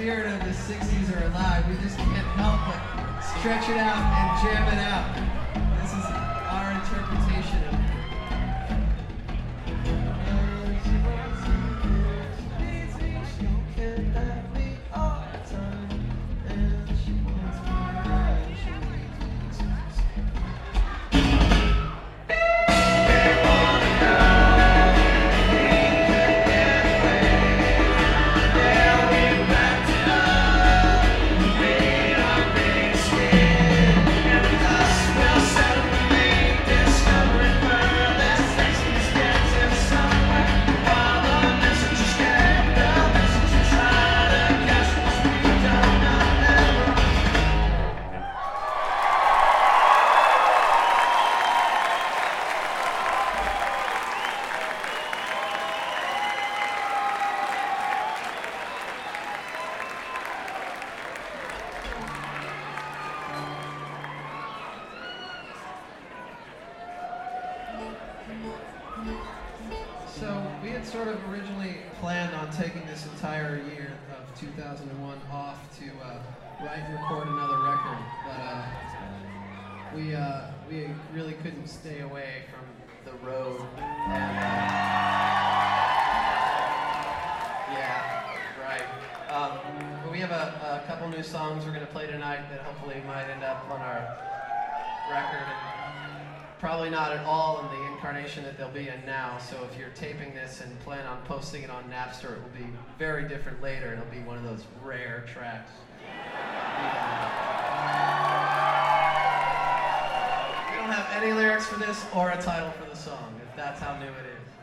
spirit of the 60s are alive. We just can't help but stretch it out and jam it out. So we had sort of originally planned on taking this entire year of 2001 off to uh, write and record another record, but uh, we uh, we really couldn't stay away from the road. And, yeah, right. Um, we have a, a couple new songs we're gonna play tonight that hopefully might end up on our record. Probably not at all in the incarnation that they'll be in now. So if you're taping this and plan on posting it on Napster, it will be very different later. It'll be one of those rare tracks. We don't have any lyrics for this or a title for the song. If that's how new it is.